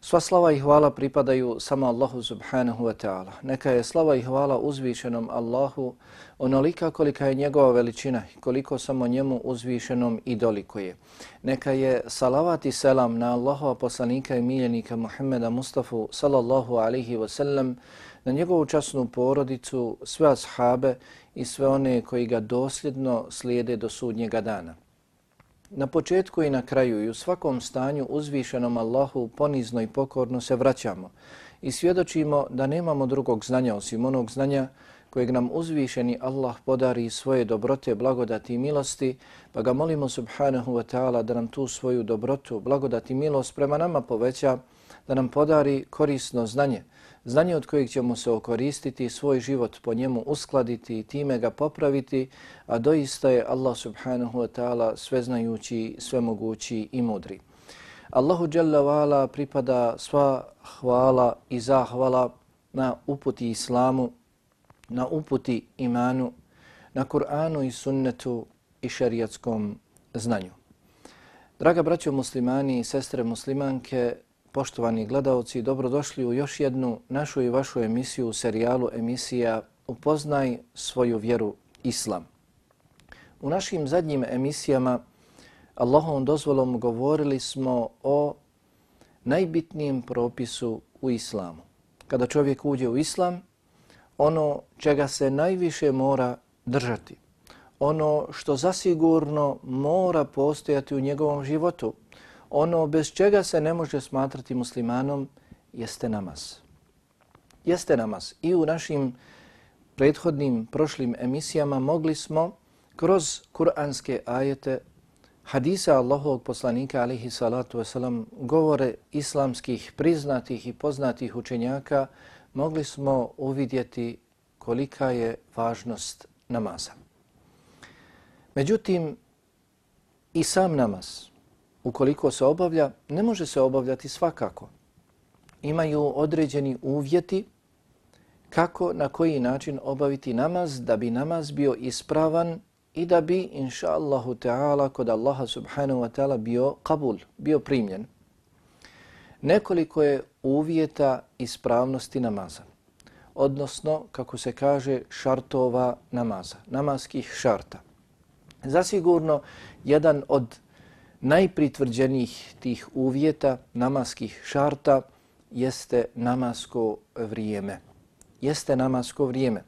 Sva slava i hvala pripadaju samo Allahu subhanahu wa ta'ala. Neka je slava i hvala uzvišenom Allahu onolika kolika je njegova veličina i koliko samo njemu uzvišenom i doliko je. Neka je salavat i selam na Allahova poslanika i miljenika Muhammeda Mustafa sallallahu alihi wa sallam, na njegovu časnu porodicu, sve ashabe i sve one koji ga dosljedno slijede do sudnjega dana. Na početku i na kraju i u svakom stanju uzvišenom Allahu ponizno i pokorno se vraćamo i svjedočimo da nemamo drugog znanja osim onog znanja kojeg nam uzvišeni Allah podari svoje dobrote, blagodati i milosti, pa ga molimo subhanahu wa ta'ala da nam tu svoju dobrotu, blagodati i milost prema nama poveća, da nam podari korisno znanje, znanje od kojeg ćemo se okoristiti, svoj život po njemu uskladiti i time ga popraviti, a doista je Allah subhanahu wa ta'ala sveznajući, svemogući i mudri. Allahu Jalla wa'ala pripada sva hvala i zahvala na uputi islamu, na uputi imanu, na Kur'anu i sunnetu i šarijatskom znanju. Draga braćo muslimani i sestre muslimanke, poštovani gledalci, dobrodošli u još jednu našu i vašu emisiju u serijalu emisija Upoznaj svoju vjeru Islam. U našim zadnjim emisijama Allahovom dozvolom govorili smo o najbitnijem propisu u islamu. Kada čovjek uđe u islam, ono čega se najviše mora držati, ono što zasigurno mora postojati u njegovom životu, ono bez čega se ne može smatrati muslimanom jeste namaz. Jeste namaz. I u našim prethodnim prošlim emisijama mogli smo kroz kuranske ajete hadisa Allahovog poslanika alihi salatu wasalam govore islamskih priznatih i poznatih učenjaka mogli smo uvidjeti kolika je važnost namaza. Međutim, i sam namaz, ukoliko se obavlja, ne može se obavljati svakako. Imaju određeni uvjeti kako, na koji način obaviti namaz, da bi namaz bio ispravan i da bi, inša Allahu Teala, kod Allaha subhanahu wa ta'ala bio kabul, bio primljen. Nekoliko je uvjeta ispravnosti namaza, odnosno, kako se kaže, šartova namaza, namaskih šarta. Zasigurno, jedan od najpritvrđenijih tih uvjeta namaskih šarta jeste namasko vrijeme. Jeste namasko vrijeme.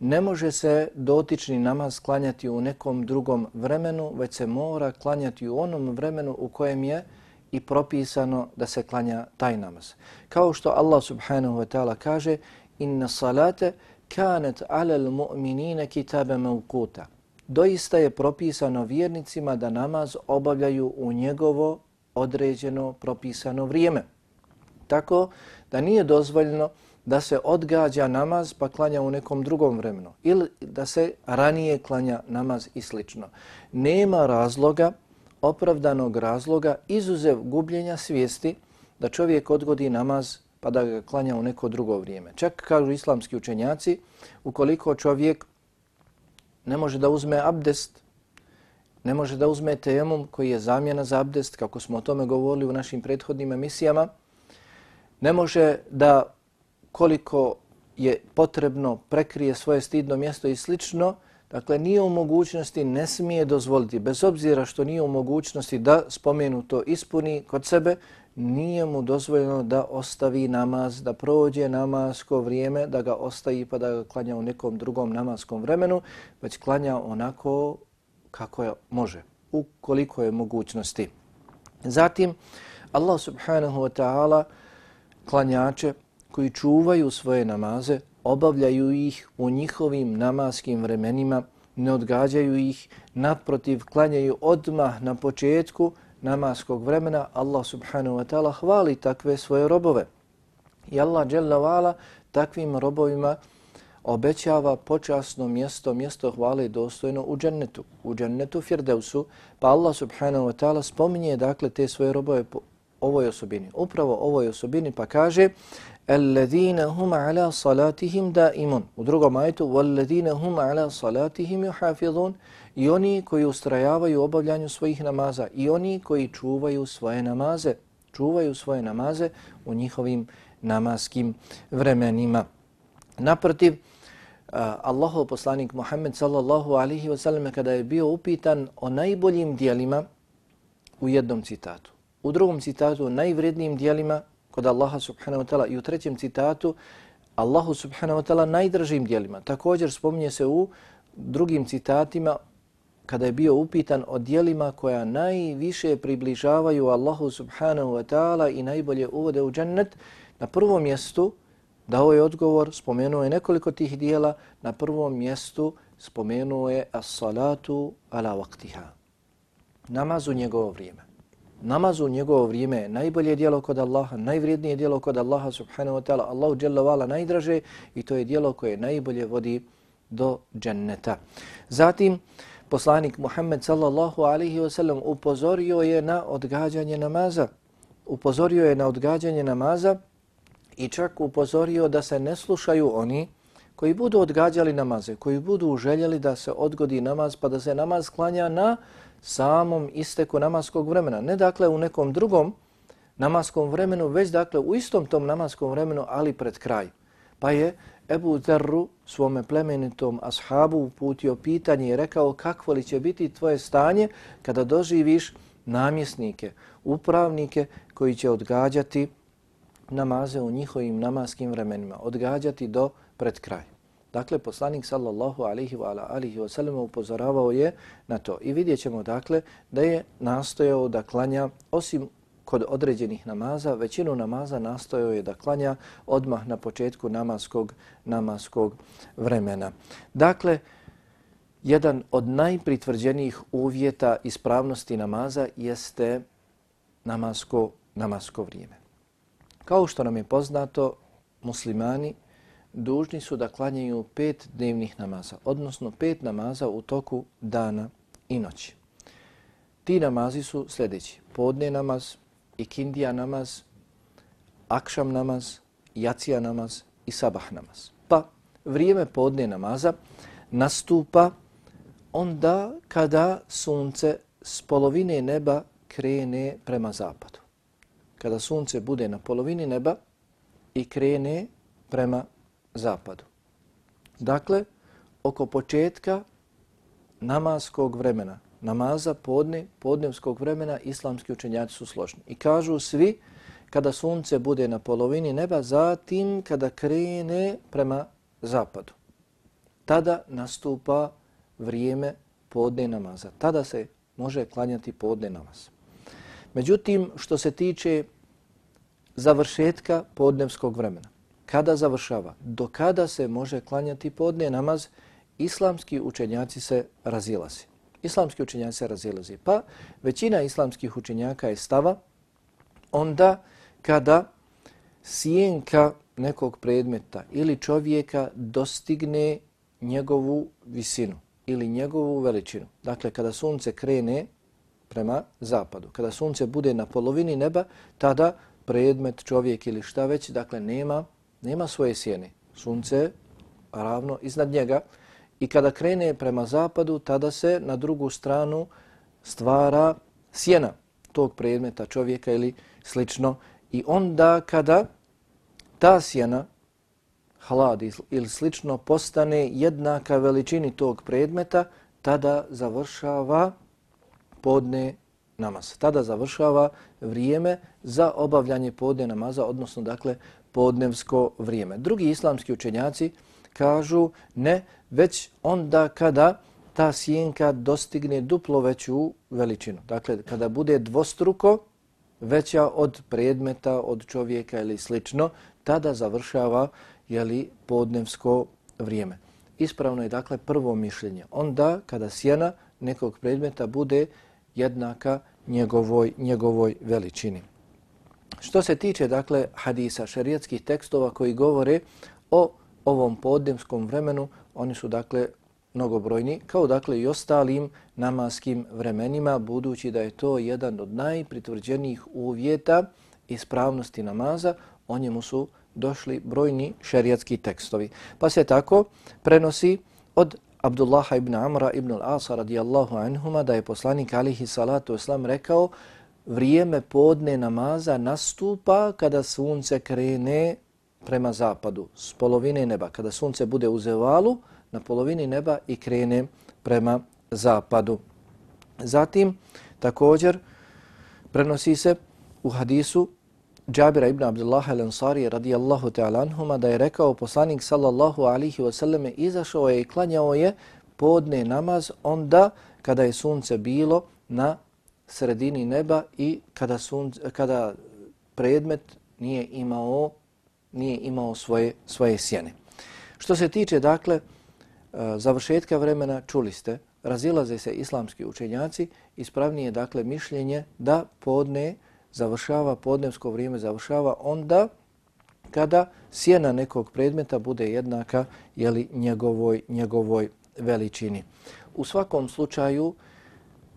Ne može se dotični namaz klanjati u nekom drugom vremenu, već se mora klanjati u onom vremenu u kojem je i propisano da se klanja taj namaz. Kao što Allah subhanahu wa ta'ala kaže inna salate kanet alel mu'minine kitabe mevkuta doista je propisano vjernicima da namaz obavljaju u njegovo određeno propisano vrijeme. Tako da nije dozvoljeno da se odgađa namaz pa klanja u nekom drugom vremenu ili da se ranije klanja namaz i slično. Nema razloga, opravdanog razloga, izuzev gubljenja svijesti da čovjek odgodi namaz pa da ga klanja u neko drugo vrijeme. Čak kažu islamski učenjaci, ukoliko čovjek ne može da uzme abdest, ne može da uzme temum koji je zamjena za abdest, kako smo o tome govorili u našim prethodnim emisijama, ne može da koliko je potrebno prekrije svoje stidno mjesto i slično, dakle nije u mogućnosti, ne smije dozvoliti, bez obzira što nije u mogućnosti da spomenu to ispuni kod sebe, nije mu dozvoljeno da ostavi namaz, da prođe namasko vrijeme, da ga ostavi pa da ga klanja u nekom drugom namaskom vremenu, već klanja onako kako je može, ukoliko je mogućnosti. Zatim, Allah subhanahu wa ta'ala klanjače koji čuvaju svoje namaze, obavljaju ih u njihovim namaskim vremenima, ne odgađaju ih, naprotiv, klanjaju odmah na početku, namaskog vremena, Allah subhanahu wa ta'ala hvali takve svoje robove. I Allah jalla wa'ala takvim robovima obećava počasno mjesto, mjesto hvale dostojno u džennetu, u džennetu Firdevsu, pa Allah subhanahu wa ta'ala spominje dakle te svoje robove po ovoj osobini, upravo ovoj osobini pa kaže الذين هم على صلاتهم دائمون u drugom ajetu والذين هم على صلاتهم يحافظون i oni koji ustrajavaju u obavljanju svojih namaza i oni koji čuvaju svoje namaze čuvaju svoje namaze u njihovim namaskim vremenima naprotiv Allahov poslanik Muhammed sallallahu alaihi wasallam kada je bio upitan o najboljim dijelima u jednom citatu. U drugom citatu o najvrednijim dijelima kod Allaha subhanahu wa ta'ala i u trećem citatu Allahu subhanahu wa ta'ala najdražim dijelima. Također spominje se u drugim citatima kada je bio upitan o dijelima koja najviše približavaju Allahu subhanahu wa ta'ala i najbolje uvode u džennet, na prvom mjestu dao je odgovor, spomenuo je nekoliko tih dijela, na prvom mjestu spomenuo je as-salatu ala vaktiha. Namaz u njegovo vrijeme. Namaz u njegovo vrijeme je najbolje dijelo kod Allaha, najvrijednije dijelo kod Allaha subhanahu wa ta'ala, Allahu dželle vala najdraže i to je dijelo koje najbolje vodi do dženneta. Zatim, poslanik Muhammed sallallahu alaihi wasallam upozorio je na odgađanje namaza. Upozorio je na odgađanje namaza i čak upozorio da se ne slušaju oni koji budu odgađali namaze, koji budu željeli da se odgodi namaz pa da se namaz klanja na samom isteku namaskog vremena. Ne dakle u nekom drugom namaskom vremenu, već dakle u istom tom namaskom vremenu, ali pred kraj. Pa je Ebu Zerru svome plemenitom ashabu uputio pitanje i rekao kakvo li će biti tvoje stanje kada doživiš namjesnike, upravnike koji će odgađati namaze u njihovim namaskim vremenima, odgađati do pred kraj. Dakle, poslanik sallallahu alihi wa alihi wasallam upozoravao je na to. I vidjet ćemo dakle da je nastojao da klanja, osim kod određenih namaza, većinu namaza nastojao je da klanja odmah na početku namaskog, namaskog vremena. Dakle, jedan od najpritvrđenijih uvjeta ispravnosti namaza jeste namasko, namasko vrijeme. Kao što nam je poznato, muslimani dužni su da klanjaju pet dnevnih namaza, odnosno pet namaza u toku dana i noći. Ti namazi su sljedeći. Podne namaz, ikindija namaz, akšam namaz, jacija namaz i sabah namaz. Pa vrijeme podne namaza nastupa onda kada sunce s polovine neba krene prema zapadu kada sunce bude na polovini neba i krene prema zapadu. Dakle, oko početka namaskog vremena, namaza podne, podnevskog vremena, islamski učenjaci su složni. I kažu svi, kada sunce bude na polovini neba, zatim kada krene prema zapadu. Tada nastupa vrijeme podne namaza. Tada se može klanjati podne namaz. Međutim, što se tiče završetka podnevskog vremena, kada završava, do kada se može klanjati podne namaz, islamski učenjaci se razilazi. Islamski učenjaci se razilazi. Pa većina islamskih učenjaka je stava onda kada sjenka nekog predmeta ili čovjeka dostigne njegovu visinu ili njegovu veličinu. Dakle, kada sunce krene prema zapadu. Kada sunce bude na polovini neba, tada predmet, čovjek ili šta već, dakle nema, nema svoje sjene. Sunce ravno iznad njega i kada krene prema zapadu, tada se na drugu stranu stvara sjena tog predmeta, čovjeka ili slično. I onda kada ta sjena, hlad ili slično, postane jednaka veličini tog predmeta, tada završava podne namaz. Tada završava vrijeme za obavljanje podne namaza, odnosno dakle podnevsko vrijeme. Drugi islamski učenjaci kažu ne, već onda kada ta sjenka dostigne duplo veću veličinu. Dakle, kada bude dvostruko veća od predmeta, od čovjeka ili slično, tada završava jeli, podnevsko vrijeme. Ispravno je dakle prvo mišljenje. Onda kada sjena nekog predmeta bude jednaka njegovoj, njegovoj veličini. Što se tiče dakle hadisa, šarijetskih tekstova koji govore o ovom podemskom vremenu, oni su dakle mnogobrojni, kao dakle i ostalim namaskim vremenima, budući da je to jedan od najpritvrđenijih uvjeta ispravnosti namaza, o njemu su došli brojni šerijatski tekstovi. Pa se tako prenosi od Abdullaha ibn Amra ibn al-Asa radijallahu anhuma da je poslanik alihi salatu islam rekao vrijeme podne namaza nastupa kada sunce krene prema zapadu s polovine neba. Kada sunce bude u zevalu na polovini neba i krene prema zapadu. Zatim također prenosi se u hadisu Džabira ibn Abdullah al-Ansari radijallahu ta'ala anhuma da je rekao poslanik sallallahu alihi wasallam izašao je i klanjao je podne namaz onda kada je sunce bilo na sredini neba i kada, sunce, kada predmet nije imao nije imao svoje svoje sjene. Što se tiče dakle e, završetka vremena čuli ste razilaze se islamski učenjaci ispravnije dakle mišljenje da podne završava podnevsko vrijeme završava onda kada sjena nekog predmeta bude jednaka jeli njegovoj njegovoj veličini. U svakom slučaju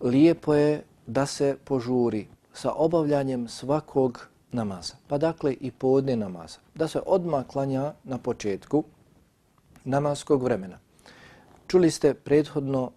lijepo je da se požuri sa obavljanjem svakog namaza. Pa dakle i podne namaza. Da se odmah klanja na početku namaskog vremena. Čuli ste prethodno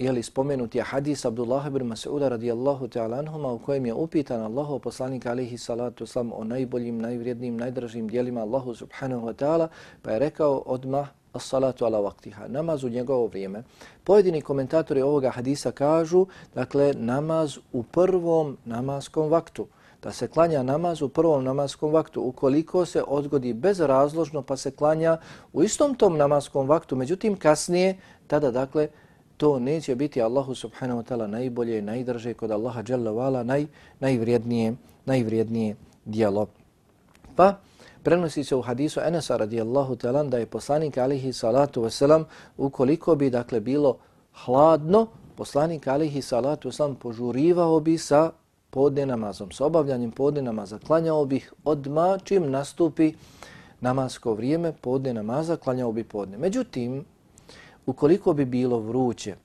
je li spomenuti je hadis Abdullah ibn Mas'uda radijallahu ta'ala anhuma u kojem je upitan Allahu poslanik alihi salatu sam o najboljim, najvrijednijim, najdražim dijelima Allahu subhanahu wa ta'ala pa je rekao odmah as-salatu ala vaktiha, namaz u njegovo vrijeme. Pojedini komentatori ovoga hadisa kažu, dakle, namaz u prvom namaskom vaktu da se klanja namaz u prvom namaskom vaktu. Ukoliko se odgodi bezrazložno pa se klanja u istom tom namaskom vaktu, međutim kasnije, tada dakle to neće biti Allahu subhanahu wa ta'ala najbolje i najdrže kod Allaha jalla vala naj, najvrijednije, najvrijednije dijelo. Pa prenosi se u hadisu Enesa radijallahu ta'ala da je poslanik alihi salatu wasalam ukoliko bi dakle bilo hladno, poslanik alihi salatu wasalam požurivao bi sa podne namazom, sa obavljanjem podne namaza. Klanjao bih odma čim nastupi namasko vrijeme, podne namaza, klanjao bi podne. Međutim, ukoliko bi bilo vruće,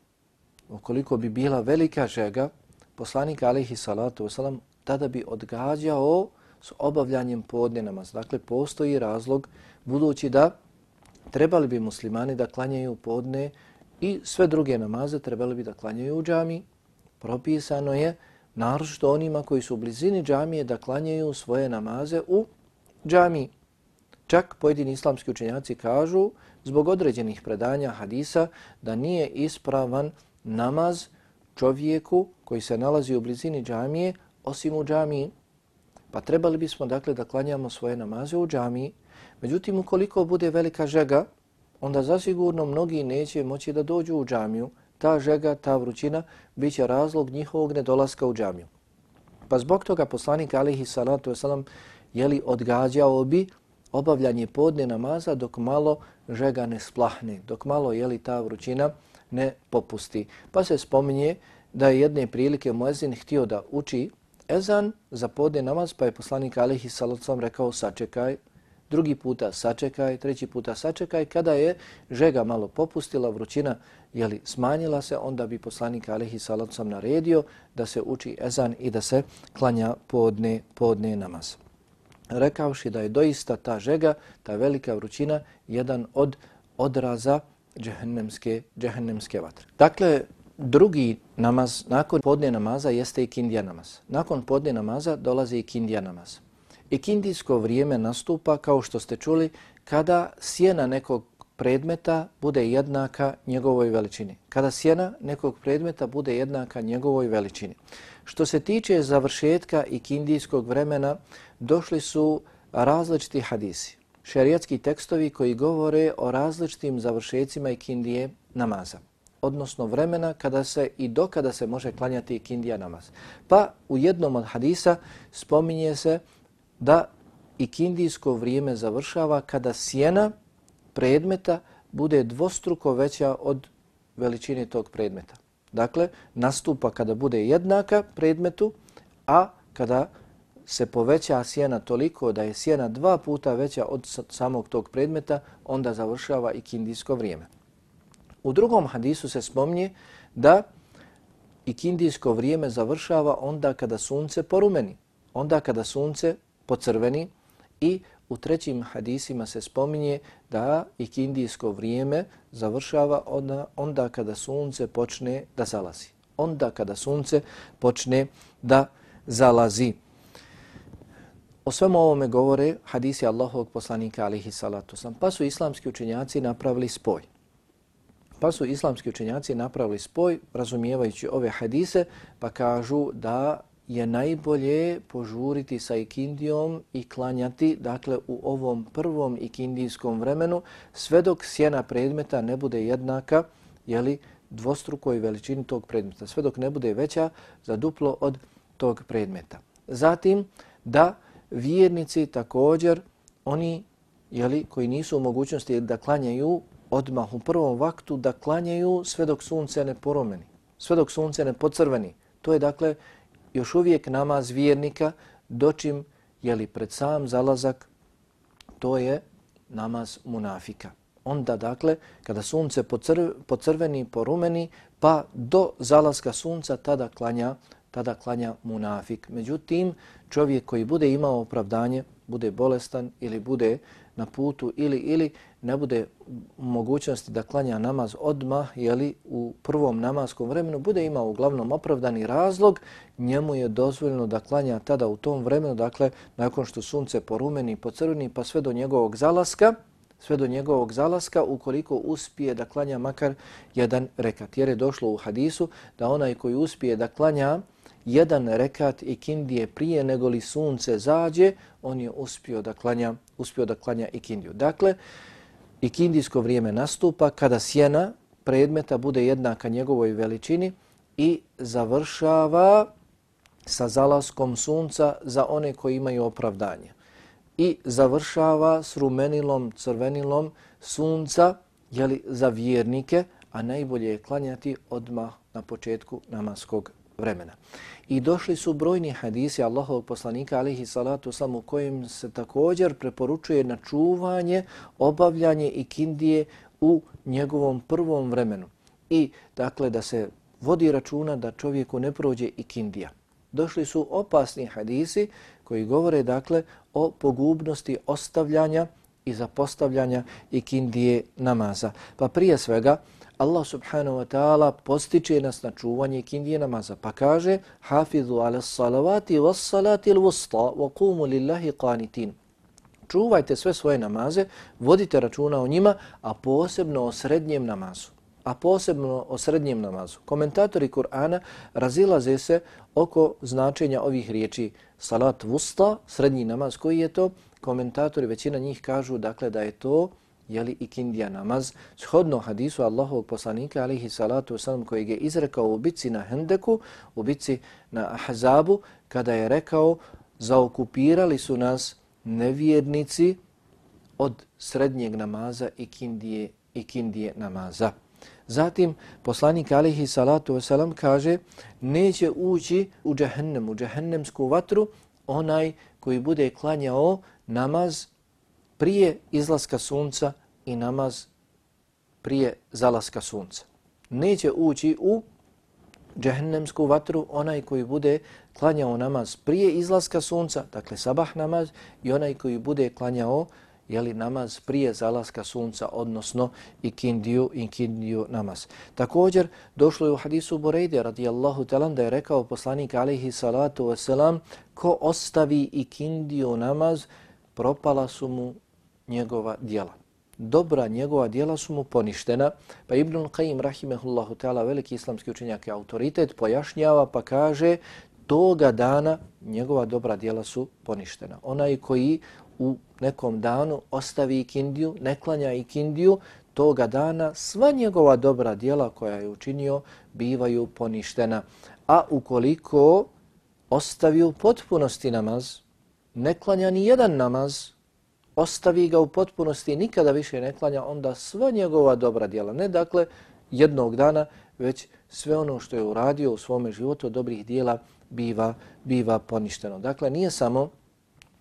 ukoliko bi bila velika žega, poslanik alaihi salatu wasalam tada bi odgađao s obavljanjem podne namaza. Dakle, postoji razlog budući da trebali bi muslimani da klanjaju podne i sve druge namaze trebali bi da klanjaju u džami. Propisano je naročito onima koji su u blizini džamije da klanjaju svoje namaze u džamiji. Čak pojedini islamski učenjaci kažu zbog određenih predanja hadisa da nije ispravan namaz čovjeku koji se nalazi u blizini džamije osim u džamiji. Pa trebali bismo dakle da klanjamo svoje namaze u džamiji. Međutim, ukoliko bude velika žega, onda zasigurno mnogi neće moći da dođu u džamiju. Ta žega, ta vrućina, biće razlog njihovog nedolaska u džamiju. Pa zbog toga poslanik alihi salatu wasalam jeli odgađao bi obavljanje podne namaza dok malo žega ne splahne, dok malo jeli ta vrućina ne popusti. Pa se spominje da je jedne prilike muezin htio da uči ezan za podne namaz, pa je poslanik Alihi Salocom rekao sačekaj, drugi puta sačekaj, treći puta sačekaj. Kada je žega malo popustila, vrućina jeli, smanjila se, onda bi poslanik Alihi Salocom naredio da se uči ezan i da se klanja podne, podne namaz rekavši da je doista ta žega, ta velika vrućina, jedan od odraza džehennemske, džehennemske vatre. Dakle, drugi namaz nakon podne namaza jeste i kindija namaz. Nakon podne namaza dolazi i kindija namaz. Ikindijsko vrijeme nastupa, kao što ste čuli, kada sjena nekog predmeta bude jednaka njegovoj veličini. Kada sjena nekog predmeta bude jednaka njegovoj veličini. Što se tiče završetka ikindijskog vremena, došli su različiti hadisi, šerijatski tekstovi koji govore o različitim završecima ikindije namaza odnosno vremena kada se i dokada se može klanjati ikindija namaz. Pa u jednom od hadisa spominje se da i kindijsko vrijeme završava kada sjena predmeta bude dvostruko veća od veličine tog predmeta. Dakle, nastupa kada bude jednaka predmetu, a kada se poveća sjena toliko da je sjena dva puta veća od samog tog predmeta, onda završava i kindijsko vrijeme. U drugom hadisu se spomnije da i kindijsko vrijeme završava onda kada sunce porumeni, onda kada sunce pocrveni i u trećim hadisima se spominje da ikindijsko vrijeme završava onda, onda kada sunce počne da zalazi. Onda kada sunce počne da zalazi. O svemu ovome govore hadisi Allahovog poslanika alihi salatu sam. Pa su islamski učenjaci napravili spoj. Pa su islamski učenjaci napravili spoj razumijevajući ove hadise pa kažu da je najbolje požuriti sa ikindijom i klanjati dakle u ovom prvom ikindijskom vremenu sve dok sjena predmeta ne bude jednaka jeli, dvostrukoj veličini tog predmeta, sve dok ne bude veća za duplo od tog predmeta. Zatim da vjernici također, oni jeli, koji nisu u mogućnosti da klanjaju odmah u prvom vaktu, da klanjaju sve dok sunce ne poromeni, sve dok sunce ne pocrveni. To je dakle još uvijek namaz vjernika, dočim jeli, pred sam zalazak, to je namaz munafika. Onda dakle, kada sunce pocrveni, porumeni, pa do zalaska sunca tada klanja tada klanja munafik. Međutim, čovjek koji bude imao opravdanje, bude bolestan ili bude na putu ili ili ne bude mogućnosti da klanja namaz odmah, jeli u prvom namaskom vremenu, bude imao uglavnom opravdani razlog, njemu je dozvoljeno da klanja tada u tom vremenu, dakle, nakon što sunce porumeni, pocrveni, pa sve do njegovog zalaska, sve do njegovog zalaska, ukoliko uspije da klanja makar jedan rekat. Jer je došlo u hadisu da onaj koji uspije da klanja jedan rekat i kindije prije nego li sunce zađe, on je uspio da klanja, uspio da klanja ikindiju. Dakle, ikindijsko vrijeme nastupa kada sjena predmeta bude jednaka njegovoj veličini i završava sa zalaskom sunca za one koji imaju opravdanje. I završava s rumenilom, crvenilom sunca jeli, za vjernike, a najbolje je klanjati odmah na početku namaskog vremena. I došli su brojni hadisi Allahovog poslanika alihi salatu sam u kojim se također preporučuje na čuvanje, obavljanje i kindije u njegovom prvom vremenu. I dakle da se vodi računa da čovjeku ne prođe i kindija. Došli su opasni hadisi koji govore dakle o pogubnosti ostavljanja i zapostavljanja ikindije namaza. Pa prije svega Allah subhanahu wa ta'ala postiče nas na čuvanje kindije namaza. Pa kaže, hafizu ala salavati was salati il wusta wa kumu lillahi qanitin. Čuvajte sve svoje namaze, vodite računa o njima, a posebno o srednjem namazu. A posebno o srednjem namazu. Komentatori Kur'ana razilaze se oko značenja ovih riječi salat vusta, srednji namaz, koji je to? Komentatori, većina njih kažu dakle da je to jeli i kindija namaz, shodno hadisu Allahovog poslanika alihi salatu wasalam koji je izrekao u bitci na Hendeku, u bitci na Ahzabu, kada je rekao zaokupirali su nas nevjernici od srednjeg namaza i kindije, i kindije namaza. Zatim poslanik alihi salatu wasalam kaže neće ući u džahennem, u džahennemsku vatru onaj koji bude klanjao namaz prije izlaska sunca i namaz prije zalaska sunca. Neće ući u džehennemsku vatru onaj koji bude klanjao namaz prije izlaska sunca, dakle sabah namaz, i onaj koji bude klanjao jeli, namaz prije zalaska sunca, odnosno ikindiju, ikindiju namaz. Također, došlo je u hadisu Borejde, radijallahu talan, da je rekao poslanik alaihi salatu wasalam, ko ostavi ikindiju namaz, propala su mu njegova dijela. Dobra njegova dijela su mu poništena. Pa Ibn Qayyim rahimehullahu ta'ala, veliki islamski učenjak i autoritet, pojašnjava pa kaže toga dana njegova dobra dijela su poništena. Onaj koji u nekom danu ostavi ikindiju, ne klanja ikindiju, toga dana sva njegova dobra dijela koja je učinio bivaju poništena. A ukoliko ostavi u potpunosti namaz, ne klanja ni jedan namaz, ostavi ga u potpunosti i nikada više ne klanja, onda sva njegova dobra djela, ne dakle jednog dana, već sve ono što je uradio u svome životu dobrih dijela biva, biva poništeno. Dakle, nije samo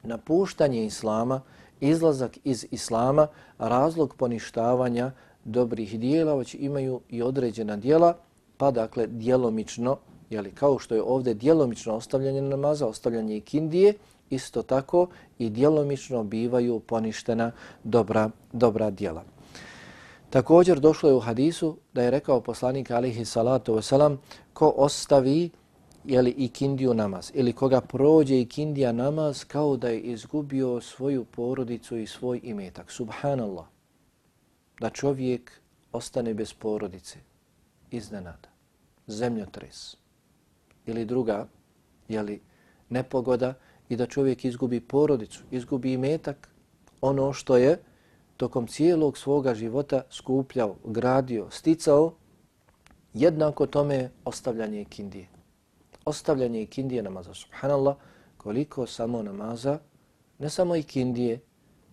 napuštanje islama, izlazak iz islama, razlog poništavanja dobrih dijela, već imaju i određena dijela, pa dakle djelomično, jeli, kao što je ovdje djelomično ostavljanje namaza, ostavljanje ikindije, isto tako i djelomično bivaju poništena dobra, dobra djela. Također došlo je u hadisu da je rekao poslanik alihi salatu wasalam ko ostavi jeli, ikindiju namaz ili koga prođe ikindija namaz kao da je izgubio svoju porodicu i svoj imetak. Subhanallah. Da čovjek ostane bez porodice iznenada. Zemljotres ili druga jeli, nepogoda i da čovjek izgubi porodicu, izgubi imetak, ono što je tokom cijelog svoga života skupljao, gradio, sticao, jednako tome je ostavljanje ikindije. Ostavljanje ikindije namaza, subhanallah, koliko samo namaza, ne samo ikindije,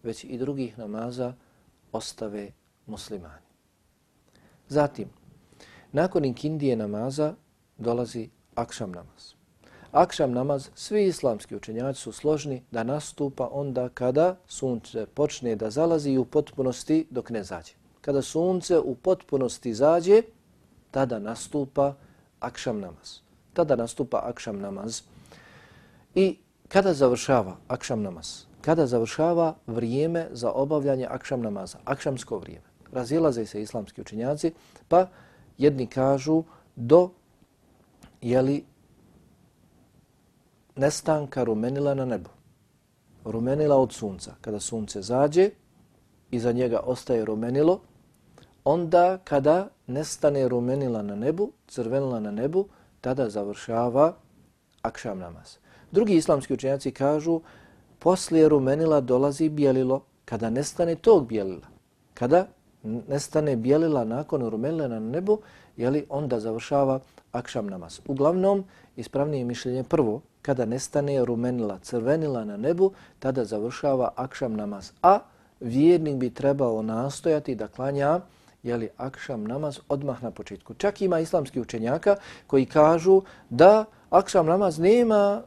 već i drugih namaza ostave muslimani. Zatim, nakon ikindije namaza dolazi akšam namaz. Akšam namaz, svi islamski učenjaci su složni da nastupa onda kada sunce počne da zalazi u potpunosti dok ne zađe. Kada sunce u potpunosti zađe, tada nastupa akšam namaz. Tada nastupa akšam namaz. I kada završava akšam namaz? Kada završava vrijeme za obavljanje akšam namaza, akšamsko vrijeme. Razilaze se islamski učenjaci, pa jedni kažu do jeli, nestanka rumenila na nebu. Rumenila od sunca. Kada sunce zađe, iza njega ostaje rumenilo, onda kada nestane rumenila na nebu, crvenila na nebu, tada završava akšam namaz. Drugi islamski učenjaci kažu, poslije rumenila dolazi bijelilo, kada nestane tog bijelila. Kada nestane bijelila nakon rumenila na nebu, jeli, onda završava akšam namaz. Uglavnom, ispravnije mišljenje prvo, kada nestane rumenila, crvenila na nebu, tada završava akšam namaz. A vjernik bi trebao nastojati da klanja jeli, akšam namaz odmah na početku. Čak ima islamski učenjaka koji kažu da akšam namaz nema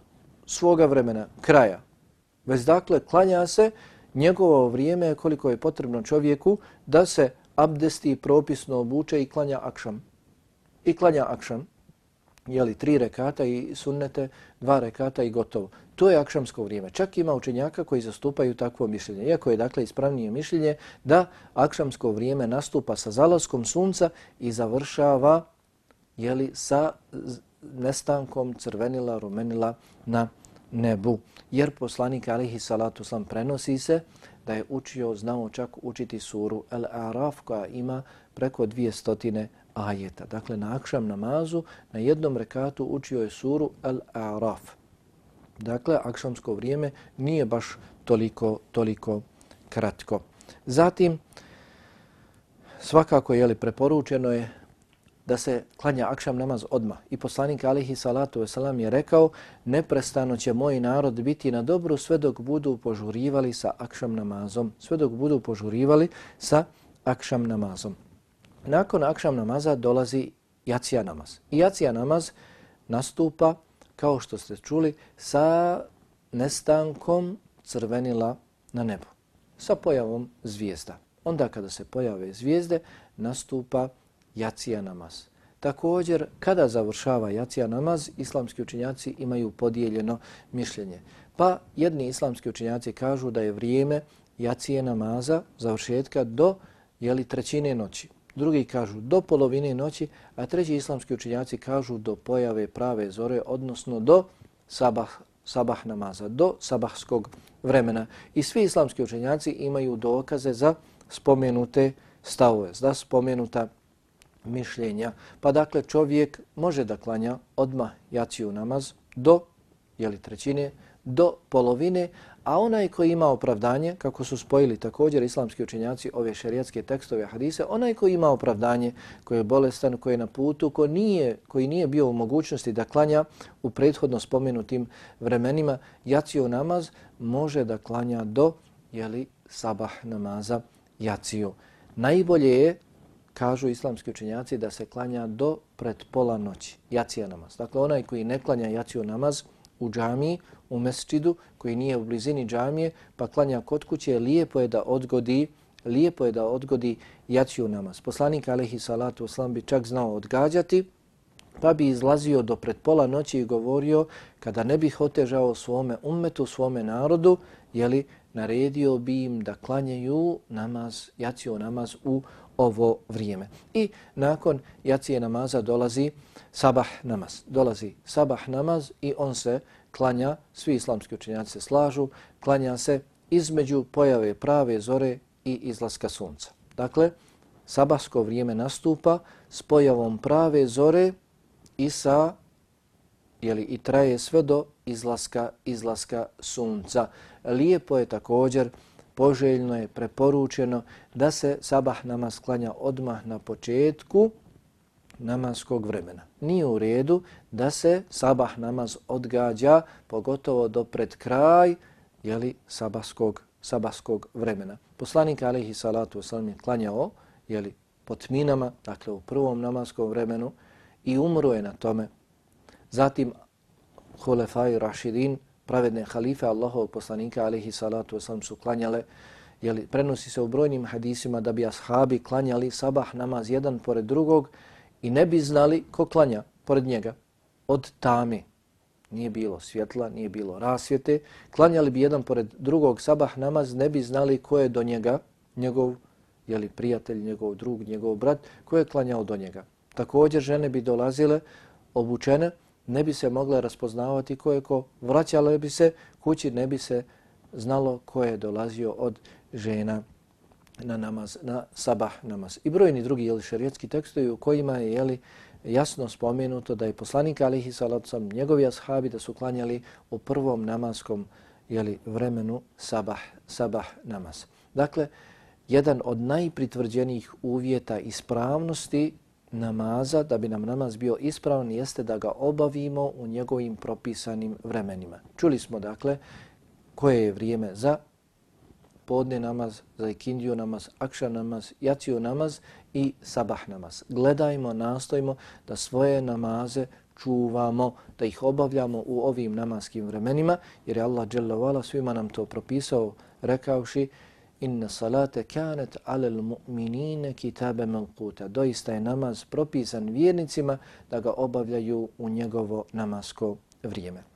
svoga vremena, kraja. Već dakle, klanja se njegovo vrijeme koliko je potrebno čovjeku da se abdesti propisno obuče i klanja akšam. I klanja akšam jeli, tri rekata i sunnete, dva rekata i gotovo. To je akšamsko vrijeme. Čak ima učenjaka koji zastupaju takvo mišljenje. Iako je dakle ispravnije mišljenje da akšamsko vrijeme nastupa sa zalaskom sunca i završava jeli, sa nestankom crvenila, rumenila na nebu. Jer poslanik alihi salatu sam prenosi se da je učio, znao čak učiti suru El Araf koja ima preko dvije stotine ajeta. Dakle, na akšam namazu na jednom rekatu učio je suru Al-A'raf. Dakle, akšamsko vrijeme nije baš toliko, toliko kratko. Zatim, svakako je li preporučeno je da se klanja akšam namaz odma I poslanik alihi salatu wasalam je rekao neprestano će moj narod biti na dobru sve dok budu požurivali sa akšam namazom. Sve dok budu požurivali sa akšam namazom. Nakon akšam namaza dolazi jacija namaz. I jacija namaz nastupa, kao što ste čuli, sa nestankom crvenila na nebu. Sa pojavom zvijezda. Onda kada se pojave zvijezde, nastupa jacija namaz. Također, kada završava jacija namaz, islamski učinjaci imaju podijeljeno mišljenje. Pa jedni islamski učinjaci kažu da je vrijeme jacije namaza završetka do jeli, trećine noći drugi kažu do polovine noći, a treći islamski učinjaci kažu do pojave prave zore, odnosno do sabah, sabah namaza, do sabahskog vremena. I svi islamski učenjaci imaju dokaze za spomenute stavove, za spomenuta mišljenja. Pa dakle čovjek može da klanja odmah jaciju namaz do jeli, trećine, do polovine, A onaj koji ima opravdanje, kako su spojili također islamski učenjaci ove šerijatske tekstove hadise, onaj koji ima opravdanje, koji je bolestan, koji je na putu, ko nije, koji nije bio u mogućnosti da klanja u prethodno spomenutim vremenima, jaciju namaz može da klanja do jeli, sabah namaza jaciju. Najbolje je kažu islamski učenjaci da se klanja do pred pola noći, jacija namaz. Dakle, onaj koji ne klanja jaciju namaz u džamiji, u mesčidu, koji nije u blizini džamije, pa klanja kod kuće, lijepo je da odgodi lijepo je da odgodi jaciju namaz. Poslanik alaihi salatu oslam bi čak znao odgađati, pa bi izlazio do pred pola noći i govorio kada ne bih otežao svome ummetu, svome narodu, jeli, naredio bi im da klanjaju namaz, jaciju namaz u ovo vrijeme. I nakon jacije namaza dolazi sabah namaz. Dolazi sabah namaz i on se klanja, svi islamski učenjaci se slažu, klanja se između pojave prave zore i izlaska sunca. Dakle, sabahsko vrijeme nastupa s pojavom prave zore i sa jeli, i traje sve do izlaska izlaska sunca. Lijepo je također poželjno je preporučeno da se sabah namaz klanja odmah na početku namaskog vremena. Nije u redu da se sabah namaz odgađa, pogotovo do pred kraj jeli, sabahskog, sabahskog vremena. Poslanik alaihi salatu wasalam je klanjao jeli, po tminama, dakle u prvom namaskom vremenu i umro je na tome. Zatim Hulefaj Rašidin, pravedne halife Allahovog poslanika alaihi salatu wasalam su klanjale, jeli, prenosi se u brojnim hadisima da bi ashabi klanjali sabah namaz jedan pored drugog i ne bi znali ko klanja pored njega od tame. Nije bilo svjetla, nije bilo rasvjete. Klanjali bi jedan pored drugog sabah namaz, ne bi znali ko je do njega, njegov jeli, prijatelj, njegov drug, njegov brat, ko je klanjao do njega. Također žene bi dolazile obučene, ne bi se mogle raspoznavati ko je ko, vraćale bi se kući, ne bi se znalo ko je dolazio od žena na namaz, na sabah namaz. I brojni drugi jeli, šarijetski tekstovi u kojima je jeli, jasno spomenuto da je poslanik alihi salacom, njegovi ashabi da su klanjali u prvom namaskom jeli, vremenu sabah, sabah namaz. Dakle, jedan od najpritvrđenijih uvjeta ispravnosti namaza, da bi nam namaz bio ispravan, jeste da ga obavimo u njegovim propisanim vremenima. Čuli smo dakle koje je vrijeme za podne namaz, za ikindiju namaz, akša namaz, jaciju namaz i sabah namaz. Gledajmo, nastojimo da svoje namaze čuvamo, da ih obavljamo u ovim namaskim vremenima, jer je Allah dželle svima nam to propisao rekavši inna salate kanet alel mu'minine kitabe melkuta. Doista je namaz propisan vjernicima da ga obavljaju u njegovo namasko vrijeme.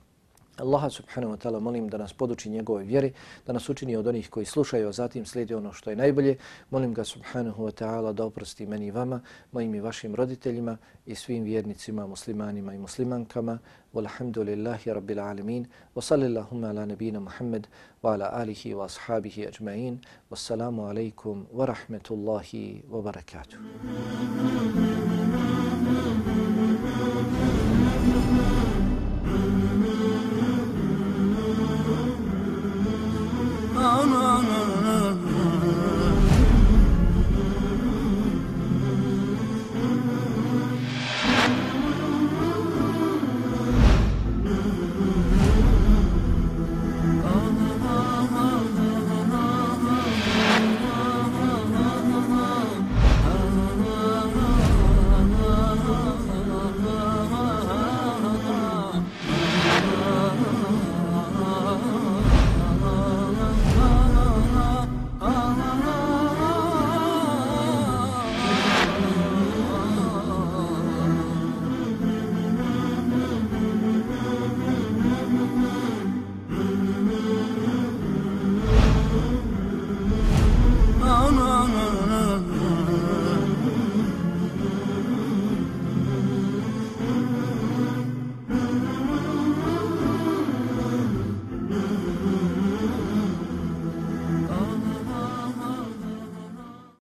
Allaha subhanahu wa ta'ala molim da nas poduči njegove vjeri, da nas učini od onih koji slušaju, a zatim slijedi ono što je najbolje. Molim ga subhanahu wa ta'ala da oprosti meni i vama, mojim i vašim roditeljima i svim vjernicima, muslimanima i muslimankama. Walhamdulillahi rabbil alamin. Wa sallillahumma ala nabina Muhammed wa ala alihi wa ashabihi ajma'in. Wassalamu alaikum wa rahmetullahi wa barakatuh.